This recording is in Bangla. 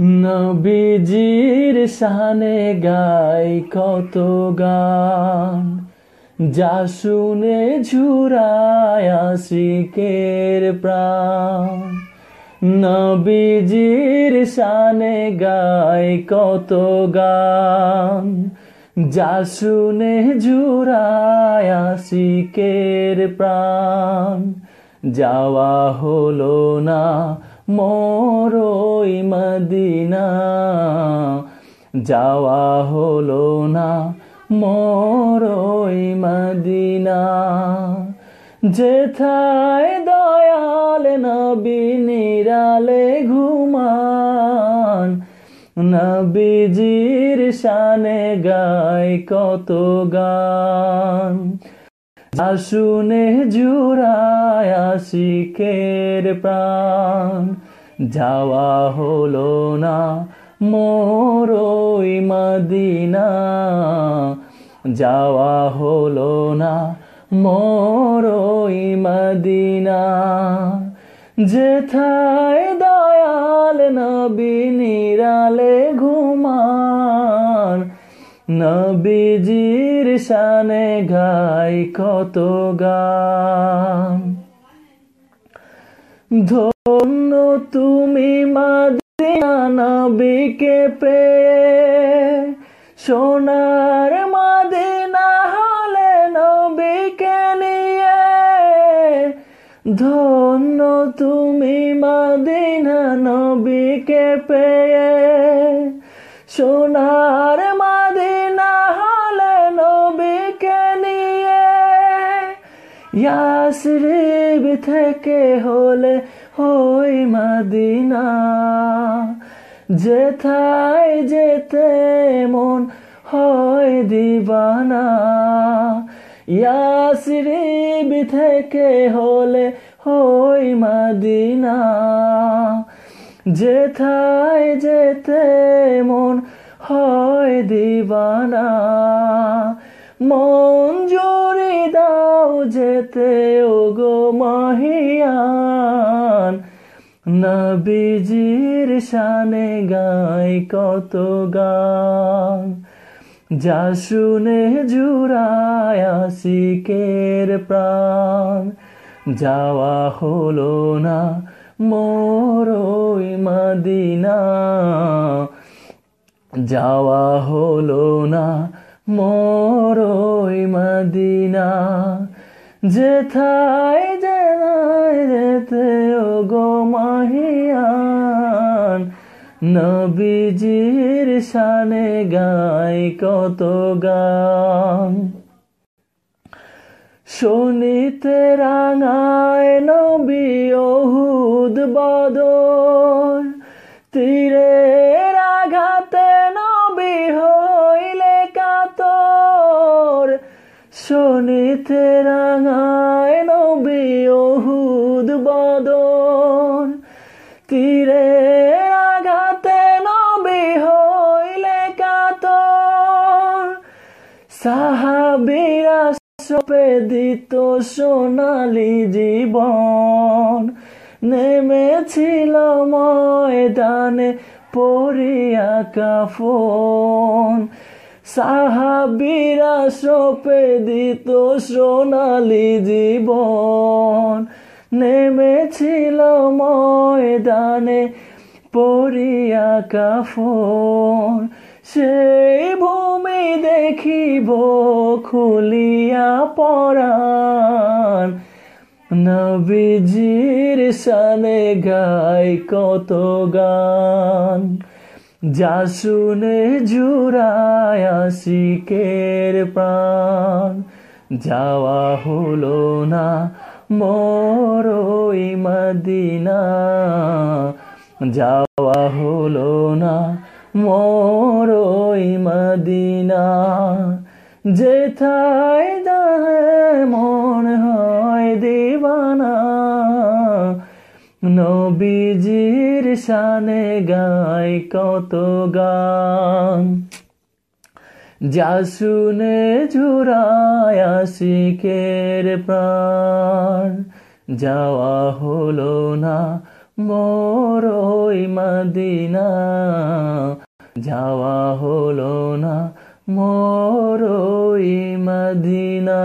নবীজির শানে গাই কত গান। যা শুনে ঝুরায় প্রাণ। নবীজির শানে গাই কত গান। যা শুনে ঝুরায় প্রাণ। যাওয়া হলো না মরই মদিনা, যাওয়া হলো না মরই মদিনা। যেথায় দয়াল নবী নিরালে ঘুমান, নবীজির শানে গায় কত গান। শুনে জুড়ায় আশিকের প্রাণ। যাওয়া হলো না মোরই মদিনা। যাওয়া হলো না মোরই মদিনা। যেথায় দয়াল নবী নিরালে ঘুমান নবীজির শানে গাই কত গান। ধন্য তুমি মাদিনা নবীকে পেয়ে সোনার মাদিনা হলে নবীকে নিয়ে। ধন্য তুমি মাদিনা নবীকে পেয়ে সোনার ইয়াসরিব থেকে হলে ওই মাদিনা। যেথায় যেতে মন হয় দিবানা। ইয়াসরিব থেকে হলে ওই মাদিনা। যেথায় যেতে মন হয় দিবানা। মন দাও যেতে ও গো মহিয়ান। নবীজির শানে গাই কত গান। যা শুনে জুড়ায় প্রাণ। যাওয়া হলো না মোরই মদিনা। যাওয়া হলো না মোরই মদিনা। যেথায় জেলায় যেতে ও গো মাহিয়ান, নবীজির শানে গাই কত গান। শনিতে রাঙায় নবী ওহুদ বদর শনিতে রাঙায় নবী ওহুদ বদন। তীরে আঘাতে নবী হইলে কাতর। সাহাবিরা সপে দিত সোনালি জীবন। নেমেছিল ময়দানে পরিয়া কাফন। সাহাবিরা সপে দিত সোনালি জীবন। নেমেছিল ময়দানে পরিয়া কাফন। সেই ভূমি দেখিব খুলিয়া পরাণ। নবীজির সানে গাই কত গান। যা শুনে জুড়ায় আশিকের প্রাণ। যাওয়া হলো না মোরই মদিনা। যাওয়া হলো না মোরই মদিনা। যেথায় নবীজির শানে গাই কত গান। যা শুনে জুড়ায় আশিকের প্রাণ। যাওয়া হলো না মোরই মদিনা। যাওয়া হলো না মোরই মদিনা।